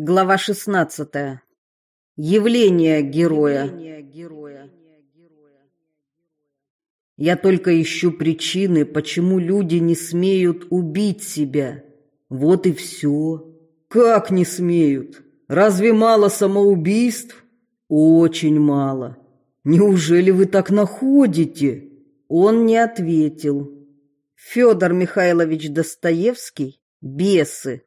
Глава 16. Явление героя. Я только ищу причины, почему люди не смеют убить себя. Вот и все. Как не смеют? Разве мало самоубийств? Очень мало. Неужели вы так находите? Он не ответил. Федор Михайлович Достоевский «Бесы».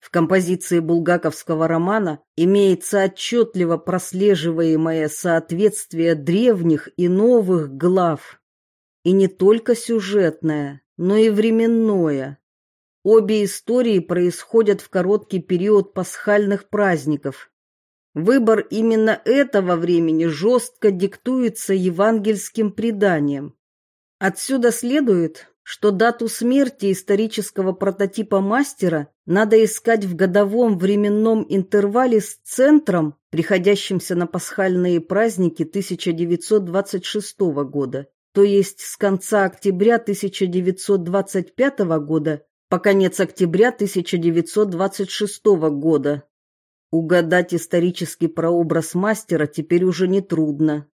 В композиции булгаковского романа имеется отчетливо прослеживаемое соответствие древних и новых глав. И не только сюжетное, но и временное. Обе истории происходят в короткий период пасхальных праздников. Выбор именно этого времени жестко диктуется евангельским преданием. Отсюда следует, что дату смерти исторического прототипа мастера надо искать в годовом временном интервале с центром, приходящимся на пасхальные праздники 1926 года, то есть с конца октября 1925 года по конец октября 1926 года. Угадать исторический прообраз мастера теперь уже нетрудно.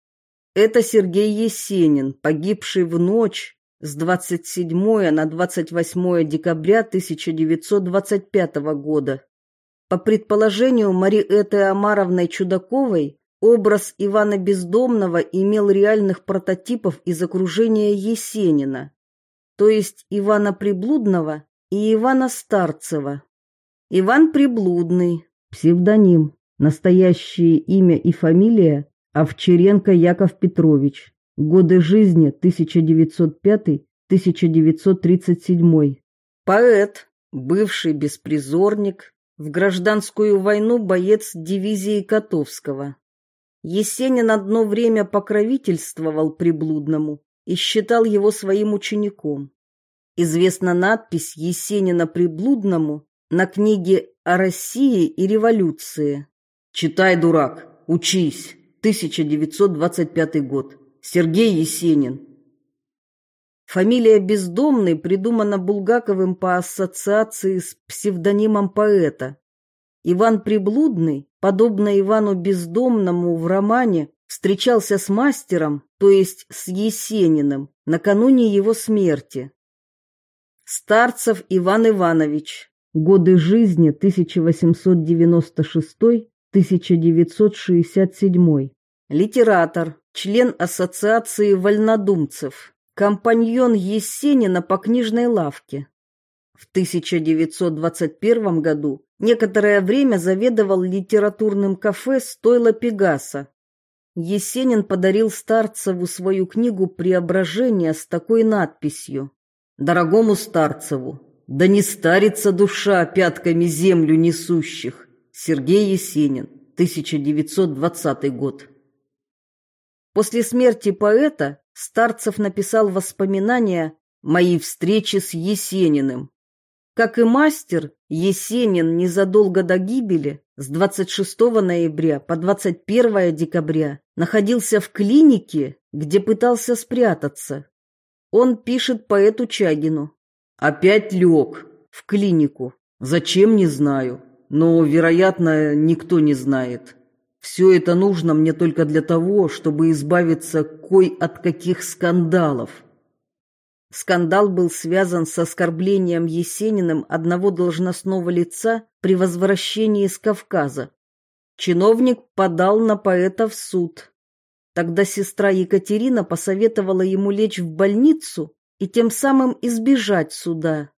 Это Сергей Есенин, погибший в ночь с 27 на 28 декабря 1925 года. По предположению Мариэты Амаровны Чудаковой, образ Ивана Бездомного имел реальных прототипов из окружения Есенина, то есть Ивана Приблудного и Ивана Старцева. Иван Приблудный, псевдоним, настоящее имя и фамилия Овчаренко Яков Петрович. Годы жизни 1905-1937. Поэт, бывший беспризорник, в гражданскую войну боец дивизии Котовского. Есенин одно время покровительствовал приблудному и считал его своим учеником. Известна надпись Есенина приблудному на книге о России и революции. «Читай, дурак, учись, 1925 год». Сергей Есенин. Фамилия Бездомный придумана Булгаковым по ассоциации с псевдонимом поэта. Иван Приблудный, подобно Ивану Бездомному в романе, встречался с мастером, то есть с Есениным, накануне его смерти. Старцев Иван Иванович. Годы жизни 1896-1967. Литератор, член Ассоциации вольнодумцев, компаньон Есенина по книжной лавке. В 1921 году некоторое время заведовал литературным кафе «Стойло Пегаса». Есенин подарил Старцеву свою книгу «Преображение» с такой надписью «Дорогому Старцеву, да не старится душа пятками землю несущих». Сергей Есенин, 1920 год. После смерти поэта Старцев написал воспоминания «Мои встречи с Есениным». Как и мастер, Есенин незадолго до гибели, с 26 ноября по 21 декабря, находился в клинике, где пытался спрятаться. Он пишет поэту Чагину. «Опять лег в клинику. Зачем, не знаю, но, вероятно, никто не знает». Все это нужно мне только для того, чтобы избавиться кой от каких скандалов. Скандал был связан с оскорблением Есениным одного должностного лица при возвращении из Кавказа. Чиновник подал на поэта в суд. Тогда сестра Екатерина посоветовала ему лечь в больницу и тем самым избежать суда.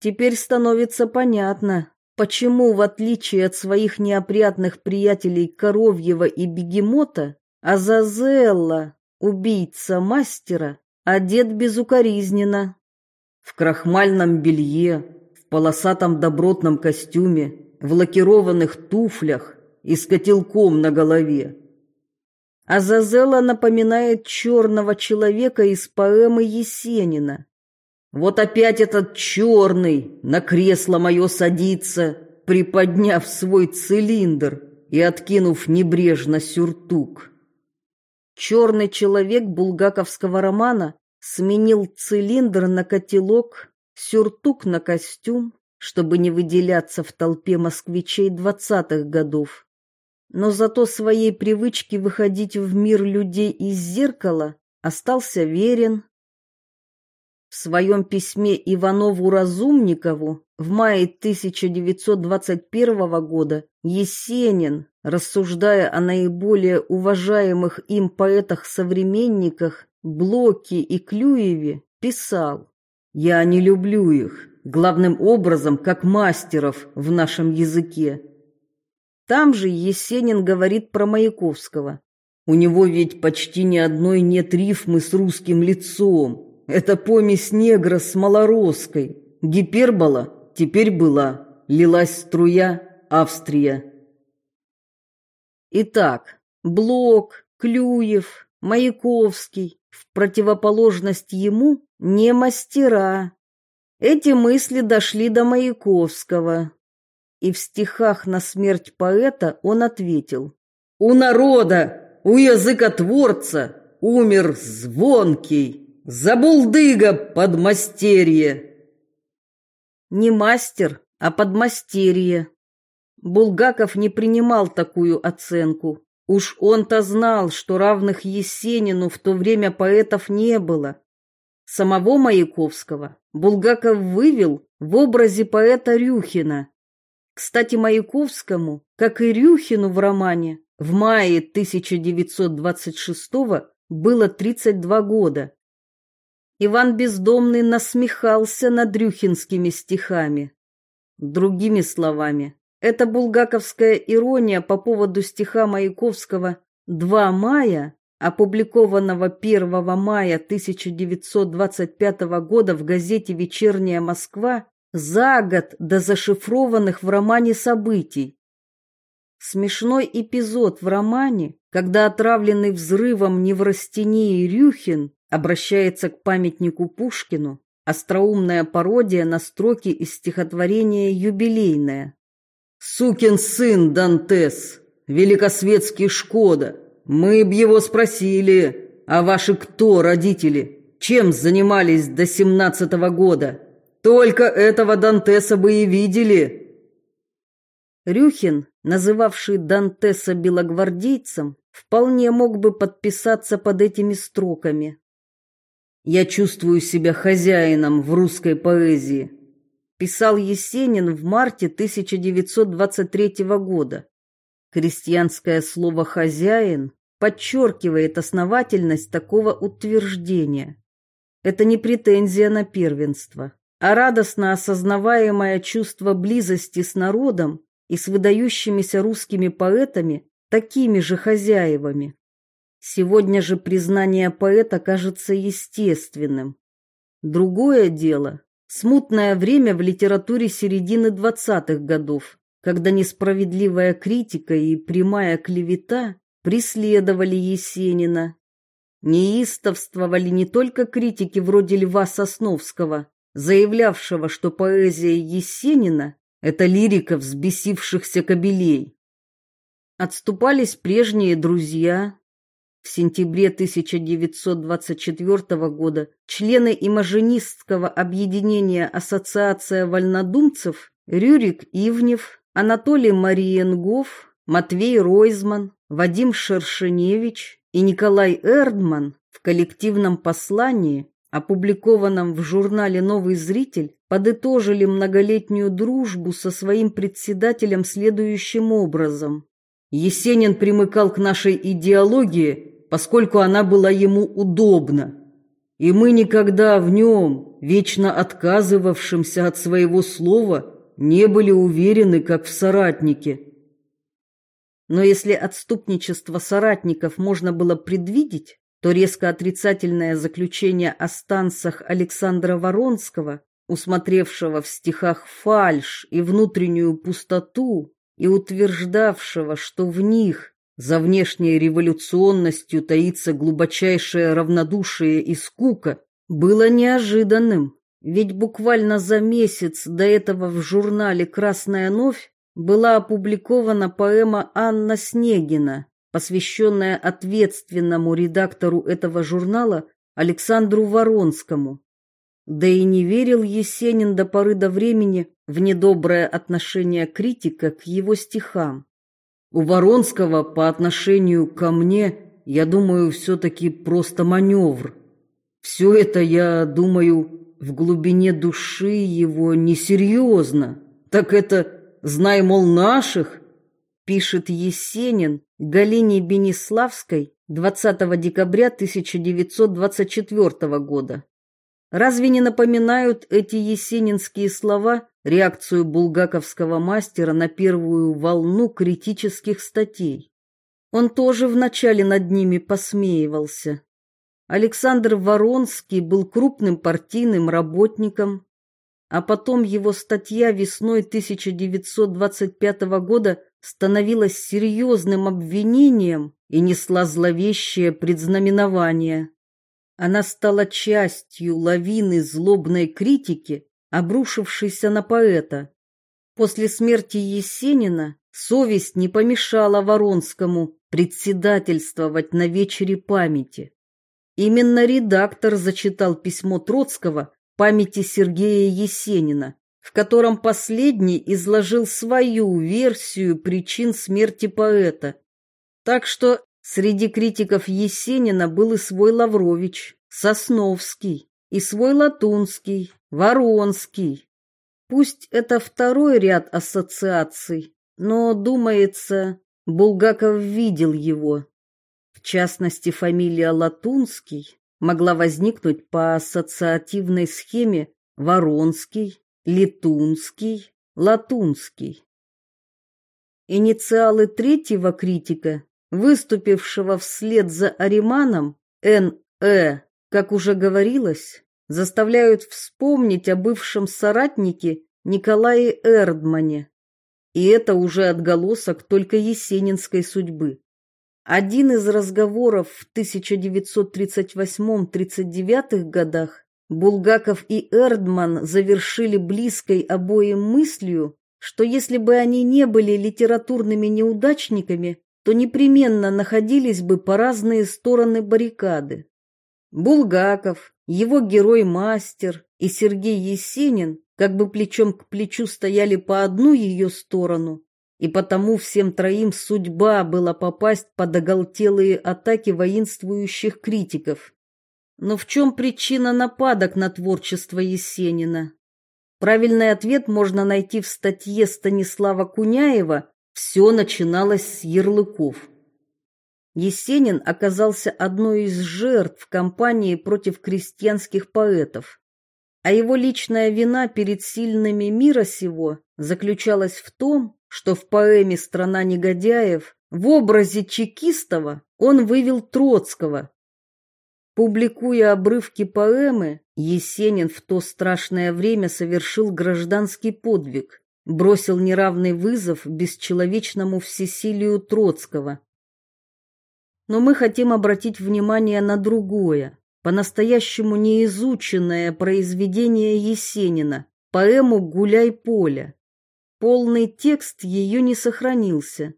Теперь становится понятно, Почему, в отличие от своих неопрятных приятелей Коровьева и Бегемота, Азазелла, убийца мастера, одет безукоризненно? В крахмальном белье, в полосатом добротном костюме, в лакированных туфлях и с котелком на голове. Азазелла напоминает черного человека из поэмы Есенина, вот опять этот черный на кресло мое садится, приподняв свой цилиндр и откинув небрежно сюртук. Черный человек булгаковского романа сменил цилиндр на котелок, сюртук на костюм, чтобы не выделяться в толпе москвичей двадцатых годов. Но зато своей привычке выходить в мир людей из зеркала остался верен. В своем письме Иванову Разумникову в мае 1921 года Есенин, рассуждая о наиболее уважаемых им поэтах-современниках Блоке и Клюеве, писал «Я не люблю их, главным образом как мастеров в нашем языке». Там же Есенин говорит про Маяковского. У него ведь почти ни одной нет рифмы с русским лицом. Это помесь негра с малоросской. Гипербола теперь была, лилась струя Австрия. Итак, Блок, Клюев, Маяковский, в противоположность ему, не мастера. Эти мысли дошли до Маяковского. И в стихах на смерть поэта он ответил. «У народа, у языкотворца умер звонкий, забулдыга подмастерье». Не мастер, а подмастерье. Булгаков не принимал такую оценку. Уж он-то знал, что равных Есенину в то время поэтов не было. Самого Маяковского Булгаков вывел в образе поэта Рюхина. Кстати, Маяковскому, как и Рюхину в романе, в мае 1926 было 32 года. Иван Бездомный насмехался над рюхинскими стихами. Другими словами, эта булгаковская ирония по поводу стиха Маяковского «Два мая», опубликованного 1 мая 1925 года в газете «Вечерняя Москва», за год до зашифрованных в романе событий. Смешной эпизод в романе, когда отравленный взрывом неврастении Рюхин обращается к памятнику Пушкину, остроумная пародия на строки из стихотворения «Юбилейное». «Сукин сын Дантес, великосветский Шкода, мы б его спросили, а ваши кто, родители, чем занимались до семнадцатого года? Только этого Дантеса бы и видели». Рюхин, называвший Дантеса белогвардейцем, вполне мог бы подписаться под этими строками. Я чувствую себя хозяином в русской поэзии, писал Есенин в марте 1923 года. Крестьянское слово хозяин подчеркивает основательность такого утверждения. Это не претензия на первенство, а радостно осознаваемое чувство близости с народом и с выдающимися русскими поэтами, такими же хозяевами. Сегодня же признание поэта кажется естественным. Другое дело – смутное время в литературе середины двадцатых годов, когда несправедливая критика и прямая клевета преследовали Есенина. Неистовствовали не только критики вроде Льва Сосновского, заявлявшего, что поэзия Есенина – это лирика взбесившихся кобелей. Отступались прежние друзья, в сентябре 1924 года члены имажинистского объединения Ассоциация вольнодумцев Рюрик Ивнев, Анатолий Мариенгов, Матвей Ройзман, Вадим Шершеневич и Николай Эрдман в коллективном послании, опубликованном в журнале «Новый зритель», подытожили многолетнюю дружбу со своим председателем следующим образом. Есенин примыкал к нашей идеологии поскольку она была ему удобна. И мы никогда в нем, вечно отказывавшимся от своего слова, не были уверены, как в соратнике. Но если отступничество соратников можно было предвидеть, то резко отрицательное заключение о станцах Александра Воронского, усмотревшего в стихах фальшь и внутреннюю пустоту и утверждавшего, что в них за внешней революционностью таится глубочайшее равнодушие и скука, было неожиданным, ведь буквально за месяц до этого в журнале «Красная новь» была опубликована поэма Анна Снегина, посвященная ответственному редактору этого журнала Александру Воронскому. Да и не верил Есенин до поры до времени в недоброе отношение критика к его стихам. У Воронского по отношению ко мне, я думаю, все-таки просто маневр. Все это, я думаю, в глубине души его несерьезно. Так это, знай, мол, наших, пишет Есенин Галине Бениславской 20 декабря 1924 года. Разве не напоминают эти есенинские слова реакцию булгаковского мастера на первую волну критических статей? Он тоже вначале над ними посмеивался. Александр Воронский был крупным партийным работником, а потом его статья весной 1925 года становилась серьезным обвинением и несла зловещее предзнаменование. Она стала частью лавины злобной критики, обрушившейся на поэта. После смерти Есенина совесть не помешала Воронскому председательствовать на вечере памяти. Именно редактор зачитал письмо Троцкого памяти Сергея Есенина, в котором последний изложил свою версию причин смерти поэта. Так что среди критиков Есенина был и свой Лаврович, Сосновский, и свой Латунский, Воронский. Пусть это второй ряд ассоциаций, но, думается, Булгаков видел его. В частности, фамилия Латунский могла возникнуть по ассоциативной схеме Воронский, Летунский, Латунский. Инициалы третьего критика, выступившего вслед за Ариманом, Н.Э., как уже говорилось, заставляют вспомнить о бывшем соратнике Николае Эрдмане. И это уже отголосок только есенинской судьбы. Один из разговоров в 1938-39 годах Булгаков и Эрдман завершили близкой обоим мыслью, что если бы они не были литературными неудачниками, то непременно находились бы по разные стороны баррикады. Булгаков, его герой-мастер и Сергей Есенин как бы плечом к плечу стояли по одну ее сторону, и потому всем троим судьба была попасть под оголтелые атаки воинствующих критиков. Но в чем причина нападок на творчество Есенина? Правильный ответ можно найти в статье Станислава Куняева «Все начиналось с ярлыков». Есенин оказался одной из жертв кампании против крестьянских поэтов. А его личная вина перед сильными мира сего заключалась в том, что в поэме «Страна негодяев» в образе Чекистова он вывел Троцкого, Публикуя обрывки поэмы, Есенин в то страшное время совершил гражданский подвиг, бросил неравный вызов бесчеловечному всесилию Троцкого. Но мы хотим обратить внимание на другое, по-настоящему неизученное произведение Есенина, поэму «Гуляй поле». Полный текст ее не сохранился,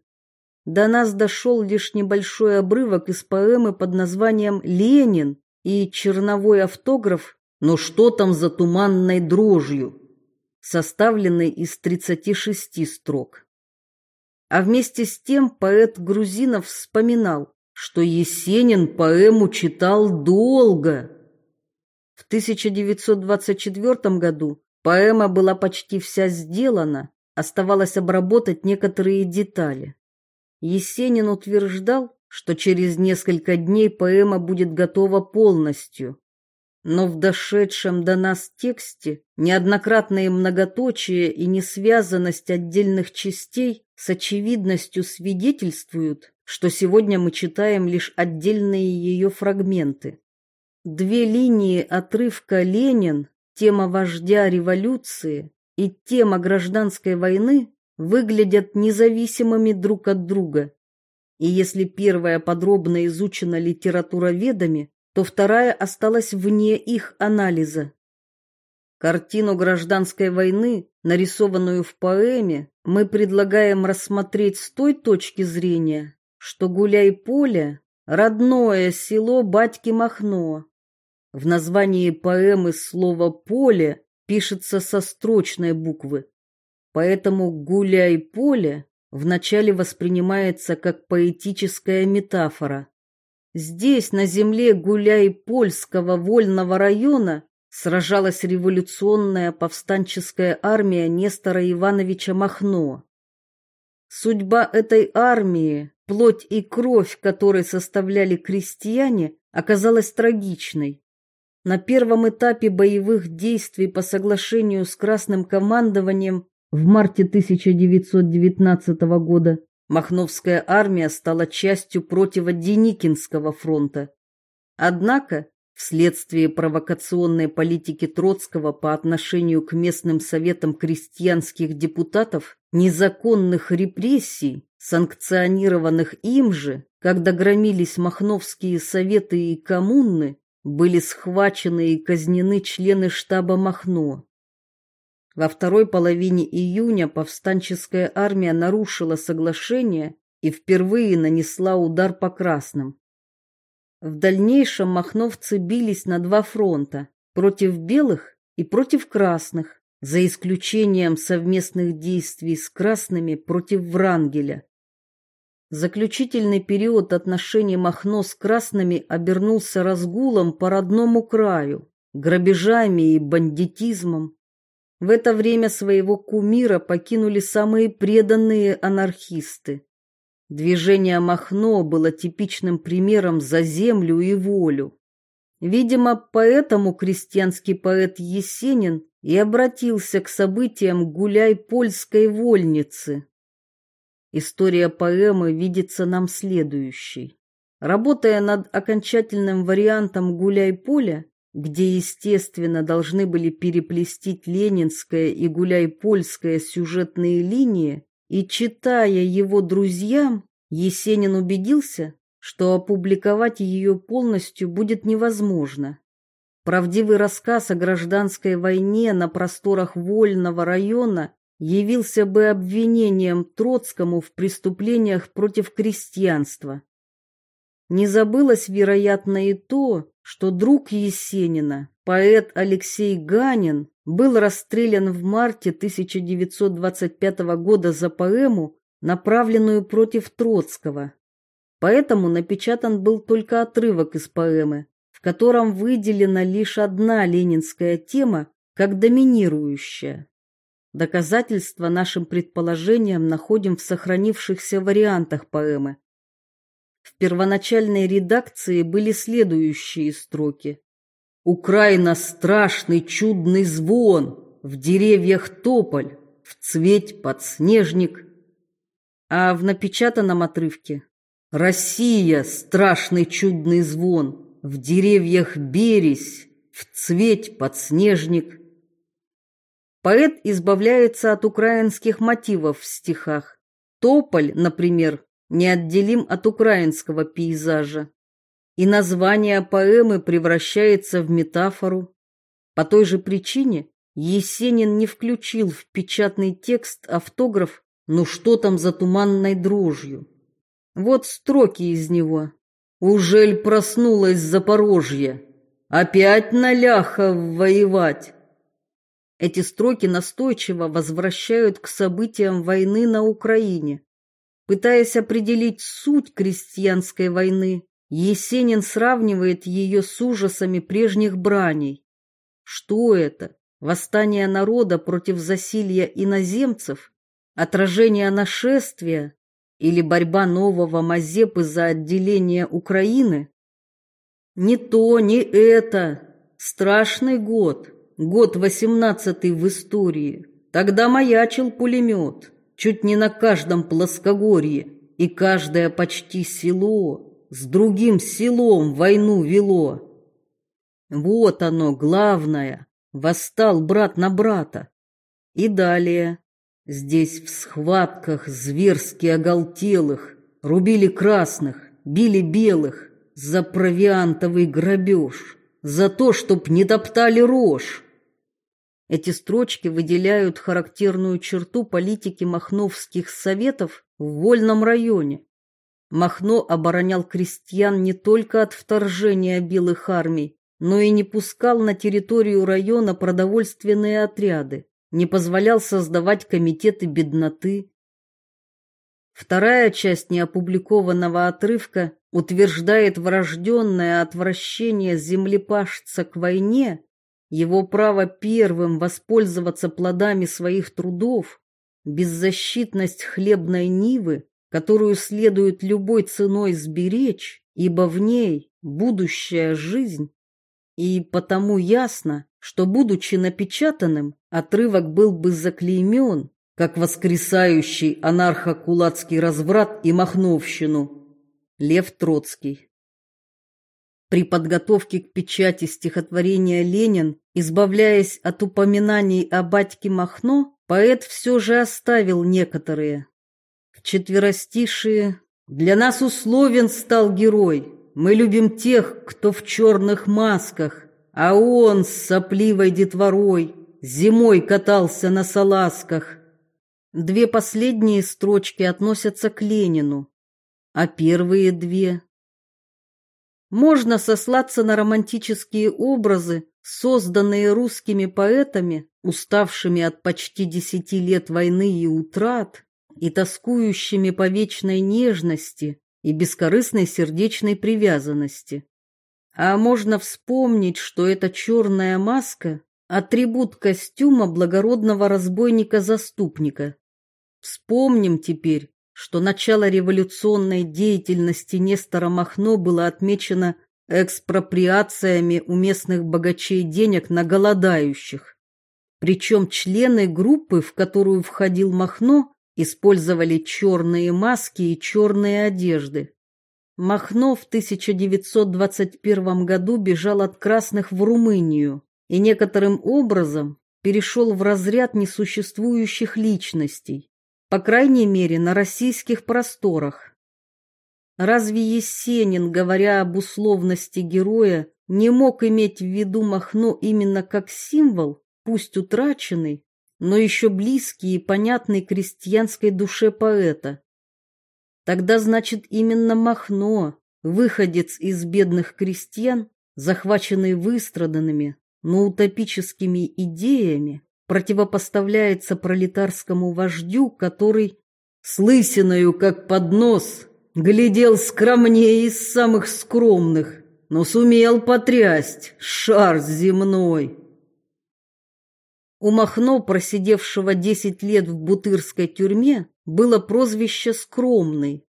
до нас дошел лишь небольшой обрывок из поэмы под названием «Ленин» и черновой автограф «Но что там за туманной дрожью?» Составленный из 36 строк. А вместе с тем поэт Грузинов вспоминал, что Есенин поэму читал долго. В 1924 году поэма была почти вся сделана, оставалось обработать некоторые детали. Есенин утверждал, что через несколько дней поэма будет готова полностью. Но в дошедшем до нас тексте неоднократные многоточия и несвязанность отдельных частей с очевидностью свидетельствуют, что сегодня мы читаем лишь отдельные ее фрагменты. Две линии отрывка «Ленин», тема вождя революции и тема гражданской войны выглядят независимыми друг от друга. И если первая подробно изучена литературоведами, то вторая осталась вне их анализа. Картину гражданской войны, нарисованную в поэме, мы предлагаем рассмотреть с той точки зрения, что Гуляй-Поле – родное село Батьки Махно. В названии поэмы слово «поле» пишется со строчной буквы. Поэтому «гуляй-поле» вначале воспринимается как поэтическая метафора. Здесь, на земле Гуляй-Польского вольного района, сражалась революционная повстанческая армия Нестора Ивановича Махно. Судьба этой армии, плоть и кровь которой составляли крестьяне, оказалась трагичной. На первом этапе боевых действий по соглашению с Красным командованием в марте 1919 года Махновская армия стала частью противоденикинского фронта. Однако Вследствие провокационной политики Троцкого по отношению к местным советам крестьянских депутатов, незаконных репрессий, санкционированных им же, когда громились махновские советы и коммуны, были схвачены и казнены члены штаба Махно. Во второй половине июня повстанческая армия нарушила соглашение и впервые нанесла удар по красным. В дальнейшем махновцы бились на два фронта – против белых и против красных, за исключением совместных действий с красными против Врангеля. Заключительный период отношений Махно с красными обернулся разгулом по родному краю, грабежами и бандитизмом. В это время своего кумира покинули самые преданные анархисты. Движение Махно было типичным примером за землю и волю. Видимо, поэтому крестьянский поэт Есенин и обратился к событиям гуляй польской вольницы. История поэмы видится нам следующей. Работая над окончательным вариантом «Гуляй-поле», где, естественно, должны были переплестить ленинская и гуляй-польская сюжетные линии, и читая его друзьям, Есенин убедился, что опубликовать ее полностью будет невозможно. Правдивый рассказ о гражданской войне на просторах Вольного района явился бы обвинением Троцкому в преступлениях против крестьянства. Не забылось, вероятно, и то, что друг Есенина, поэт Алексей Ганин, был расстрелян в марте 1925 года за поэму, направленную против Троцкого. Поэтому напечатан был только отрывок из поэмы, в котором выделена лишь одна ленинская тема как доминирующая. Доказательства нашим предположениям находим в сохранившихся вариантах поэмы. В первоначальной редакции были следующие строки. Украина страшный чудный звон, в деревьях тополь, в цветь подснежник. А в напечатанном отрывке Россия страшный чудный звон, в деревьях березь, в цветь подснежник. Поэт избавляется от украинских мотивов в стихах. Тополь, например, неотделим от украинского пейзажа и название поэмы превращается в метафору. По той же причине Есенин не включил в печатный текст автограф «Ну что там за туманной дрожью?» Вот строки из него. «Ужель проснулась Запорожье? Опять на ляхов воевать?» Эти строки настойчиво возвращают к событиям войны на Украине. Пытаясь определить суть крестьянской войны, Есенин сравнивает ее с ужасами прежних браней. Что это? Восстание народа против засилья иноземцев? Отражение нашествия? Или борьба нового Мазепы за отделение Украины? Не то, не это. Страшный год. Год восемнадцатый в истории. Тогда маячил пулемет. Чуть не на каждом плоскогорье. И каждое почти село с другим селом войну вело. Вот оно, главное, восстал брат на брата. И далее, здесь в схватках зверски оголтелых, рубили красных, били белых за провиантовый грабеж, за то, чтоб не топтали рожь. Эти строчки выделяют характерную черту политики махновских советов в вольном районе. Махно оборонял крестьян не только от вторжения белых армий, но и не пускал на территорию района продовольственные отряды, не позволял создавать комитеты бедноты. Вторая часть неопубликованного отрывка утверждает врожденное отвращение землепашца к войне, его право первым воспользоваться плодами своих трудов, беззащитность хлебной нивы, которую следует любой ценой сберечь, ибо в ней будущая жизнь. И потому ясно, что, будучи напечатанным, отрывок был бы заклеймен, как воскресающий анархо-кулацкий разврат и махновщину. Лев Троцкий При подготовке к печати стихотворения «Ленин», избавляясь от упоминаний о батьке Махно, поэт все же оставил некоторые. В четверостишие «Для нас условен стал герой, мы любим тех, кто в черных масках, а он с сопливой детворой зимой катался на салазках. Две последние строчки относятся к Ленину, а первые две... Можно сослаться на романтические образы, созданные русскими поэтами, уставшими от почти десяти лет войны и утрат, и тоскующими по вечной нежности и бескорыстной сердечной привязанности. А можно вспомнить, что эта черная маска – атрибут костюма благородного разбойника-заступника. Вспомним теперь, что начало революционной деятельности Нестора Махно было отмечено экспроприациями у местных богачей денег на голодающих. Причем члены группы, в которую входил Махно, использовали черные маски и черные одежды. Махно в 1921 году бежал от красных в Румынию и некоторым образом перешел в разряд несуществующих личностей, по крайней мере на российских просторах. Разве Есенин, говоря об условности героя, не мог иметь в виду Махно именно как символ, пусть утраченный, но еще близкий и понятный крестьянской душе поэта? Тогда, значит, именно Махно, выходец из бедных крестьян, захваченный выстраданными, но утопическими идеями, противопоставляется пролетарскому вождю, который с лысиною, как поднос, глядел скромнее из самых скромных, но сумел потрясть шар земной. У Махно, просидевшего десять лет в бутырской тюрьме, было прозвище «Скромный».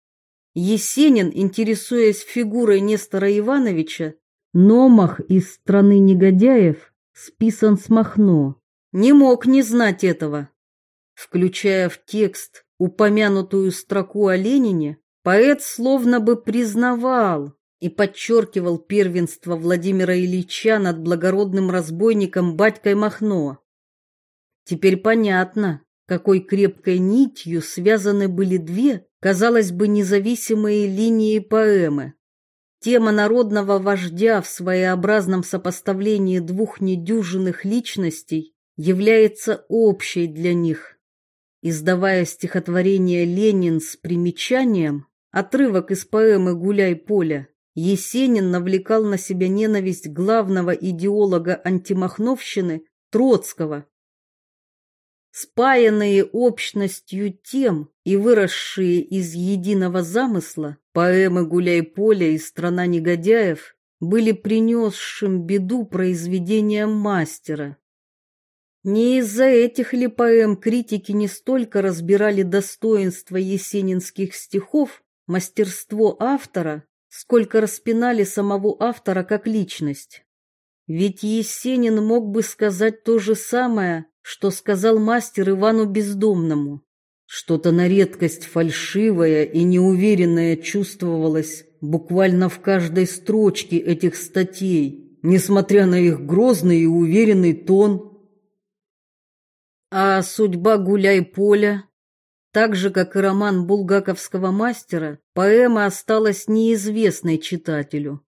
Есенин, интересуясь фигурой Нестора Ивановича, Номах из «Страны негодяев» списан с Махно, не мог не знать этого. Включая в текст упомянутую строку о Ленине, поэт словно бы признавал и подчеркивал первенство Владимира Ильича над благородным разбойником батькой Махно. Теперь понятно, какой крепкой нитью связаны были две, казалось бы, независимые линии поэмы. Тема народного вождя в своеобразном сопоставлении двух недюжинных личностей является общей для них. Издавая стихотворение «Ленин» с примечанием, отрывок из поэмы «Гуляй поле», Есенин навлекал на себя ненависть главного идеолога антимахновщины Троцкого, спаянные общностью тем и выросшие из единого замысла, поэмы «Гуляй-поле» и «Страна негодяев» были принесшим беду произведением мастера. Не из-за этих ли поэм критики не столько разбирали достоинства есенинских стихов, мастерство автора, сколько распинали самого автора как личность. Ведь Есенин мог бы сказать то же самое что сказал мастер Ивану Бездомному. Что-то на редкость фальшивое и неуверенное чувствовалось буквально в каждой строчке этих статей, несмотря на их грозный и уверенный тон. А судьба гуляй-поля, так же, как и роман булгаковского мастера, поэма осталась неизвестной читателю.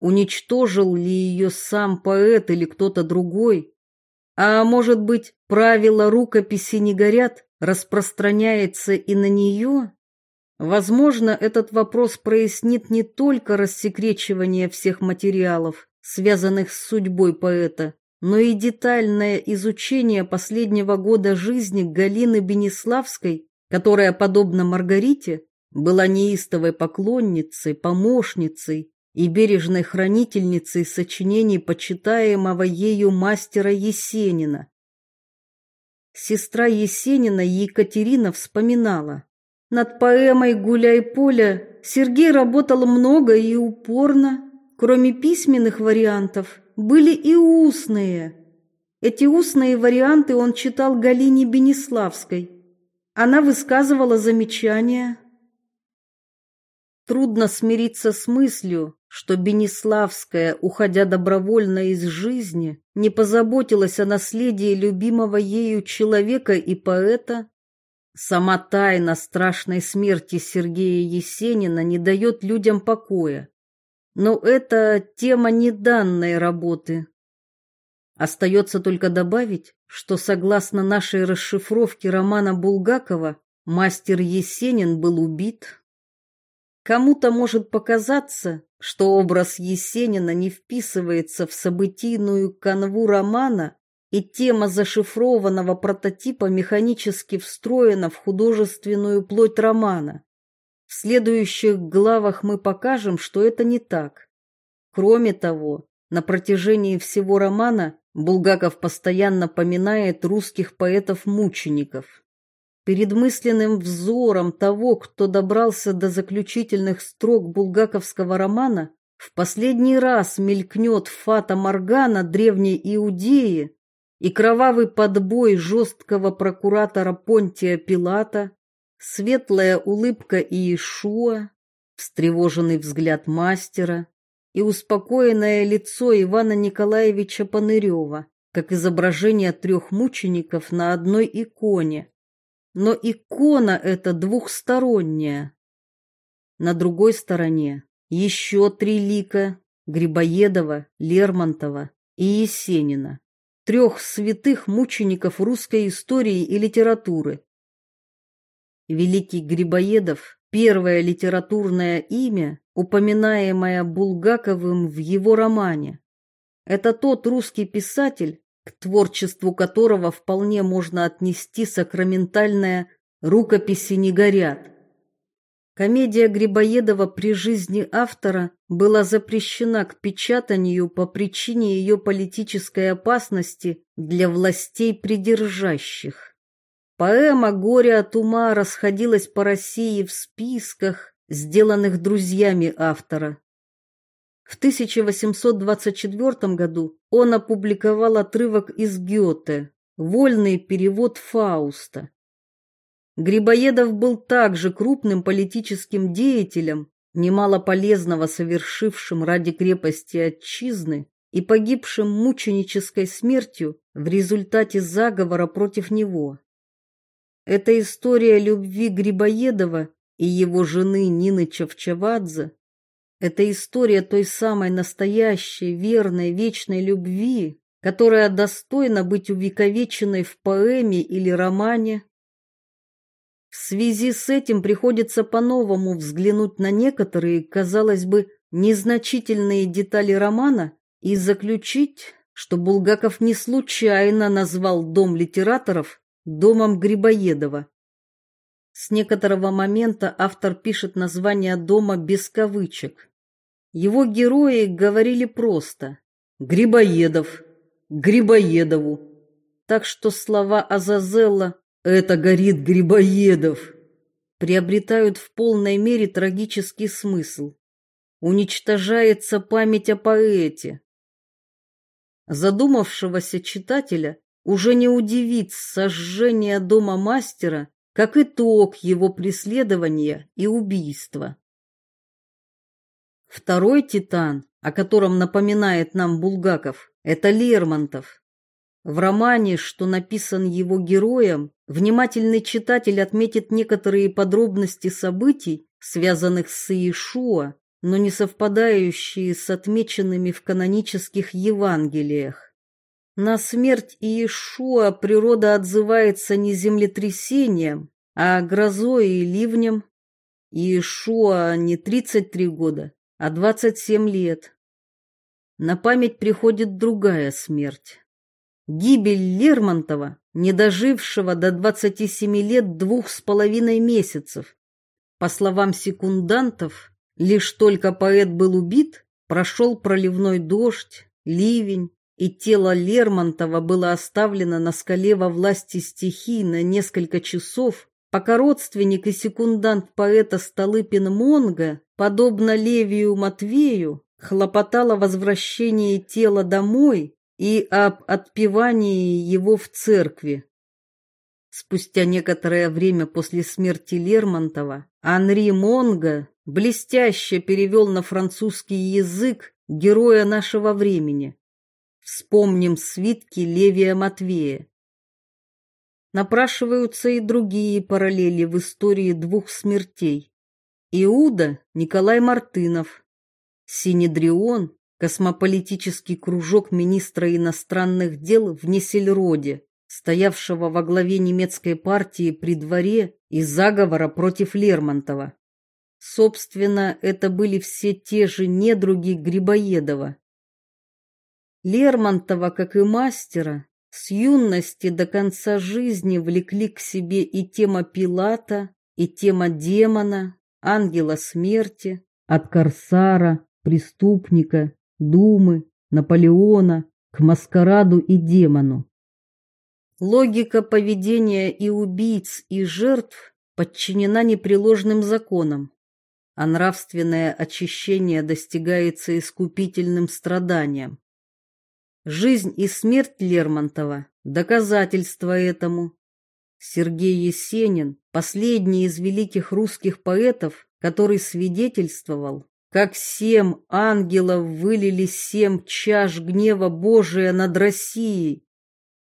Уничтожил ли ее сам поэт или кто-то другой, а может быть, правило рукописи не горят распространяется и на нее? Возможно, этот вопрос прояснит не только рассекречивание всех материалов, связанных с судьбой поэта, но и детальное изучение последнего года жизни Галины Бенеславской, которая, подобно Маргарите, была неистовой поклонницей, помощницей и бережной хранительницей сочинений почитаемого ею мастера Есенина. Сестра Есенина Екатерина вспоминала. Над поэмой «Гуляй поле» Сергей работал много и упорно. Кроме письменных вариантов, были и устные. Эти устные варианты он читал Галине Бенеславской. Она высказывала замечания. Трудно смириться с мыслью, что Бенеславская, уходя добровольно из жизни, не позаботилась о наследии любимого ею человека и поэта. Сама тайна страшной смерти Сергея Есенина не дает людям покоя. Но это тема не данной работы. Остается только добавить, что согласно нашей расшифровке романа Булгакова, мастер Есенин был убит. Кому-то может показаться, что образ Есенина не вписывается в событийную канву романа, и тема зашифрованного прототипа механически встроена в художественную плоть романа. В следующих главах мы покажем, что это не так. Кроме того, на протяжении всего романа Булгаков постоянно поминает русских поэтов-мучеников. Перед мысленным взором того, кто добрался до заключительных строк булгаковского романа, в последний раз мелькнет фата Моргана древней Иудеи и кровавый подбой жесткого прокуратора Понтия Пилата, светлая улыбка Иешуа, встревоженный взгляд мастера и успокоенное лицо Ивана Николаевича Панырева, как изображение трех мучеников на одной иконе. Но икона эта двухсторонняя. На другой стороне еще три лика Грибоедова, Лермонтова и Есенина, трех святых мучеников русской истории и литературы, Великий Грибоедов – первое литературное имя, упоминаемое Булгаковым в его романе. Это тот русский писатель, к творчеству которого вполне можно отнести сакраментальное «Рукописи не горят». Комедия Грибоедова при жизни автора была запрещена к печатанию по причине ее политической опасности для властей придержащих. Поэма «Горе от ума» расходилась по России в списках, сделанных друзьями автора. В 1824 году он опубликовал отрывок из Гёте «Вольный перевод Фауста». Грибоедов был также крупным политическим деятелем, немало полезного совершившим ради крепости отчизны и погибшим мученической смертью в результате заговора против него. Это история любви Грибоедова и его жены Нины Чавчавадзе. Это история той самой настоящей, верной, вечной любви, которая достойна быть увековеченной в поэме или романе. В связи с этим приходится по-новому взглянуть на некоторые, казалось бы, незначительные детали романа и заключить, что Булгаков не случайно назвал Дом литераторов домом Грибоедова. С некоторого момента автор пишет название дома без кавычек. Его герои говорили просто «Грибоедов», «Грибоедову». Так что слова Азазелла «Это горит Грибоедов» приобретают в полной мере трагический смысл. Уничтожается память о поэте. Задумавшегося читателя уже не удивит сожжение дома мастера как итог его преследования и убийства. Второй титан, о котором напоминает нам Булгаков, это Лермонтов. В романе, что написан его героем, внимательный читатель отметит некоторые подробности событий, связанных с Иешуа, но не совпадающие с отмеченными в канонических Евангелиях. На смерть Иешуа природа отзывается не землетрясением, а грозой и ливнем. Иешуа не 33 года, а 27 лет. на память приходит другая смерть. Гибель Лермонтова, не дожившего до 27 лет двух с половиной месяцев. По словам секундантов, лишь только поэт был убит, прошел проливной дождь, ливень, и тело Лермонтова было оставлено на скале во власти стихий на несколько часов, пока родственник и секундант поэта Столыпин Монго, подобно Левию Матвею, хлопотал о возвращении тела домой и об отпевании его в церкви. Спустя некоторое время после смерти Лермонтова Анри Монго блестяще перевел на французский язык героя нашего времени. Вспомним свитки Левия Матвея. Напрашиваются и другие параллели в истории двух смертей. Иуда Николай Мартынов, Синедрион космополитический кружок министра иностранных дел в Несельроде, стоявшего во главе немецкой партии при дворе и заговора против Лермонтова. Собственно, это были все те же недруги Грибоедова. Лермонтова, как и мастера, с юности до конца жизни влекли к себе и тема Пилата, и тема демона, ангела смерти, от Корсара, преступника, Думы, Наполеона, к маскараду и демону. Логика поведения и убийц, и жертв подчинена непреложным законам, а нравственное очищение достигается искупительным страданием. Жизнь и смерть Лермонтова – доказательство этому. Сергей Есенин – последний из великих русских поэтов, который свидетельствовал, как семь ангелов вылили семь чаш гнева Божия над Россией,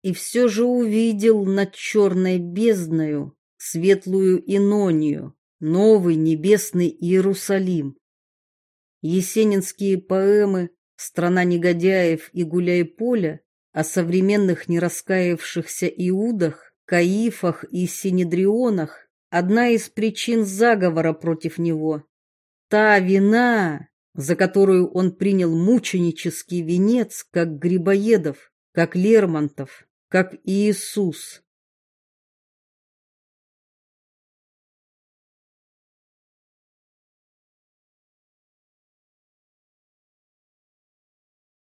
и все же увидел над черной бездною светлую Инонию, новый небесный Иерусалим. Есенинские поэмы «Страна негодяев» и «Гуляй поля» о современных нераскаявшихся иудах, каифах и синедрионах – одна из причин заговора против него. Та вина, за которую он принял мученический венец, как Грибоедов, как Лермонтов, как Иисус.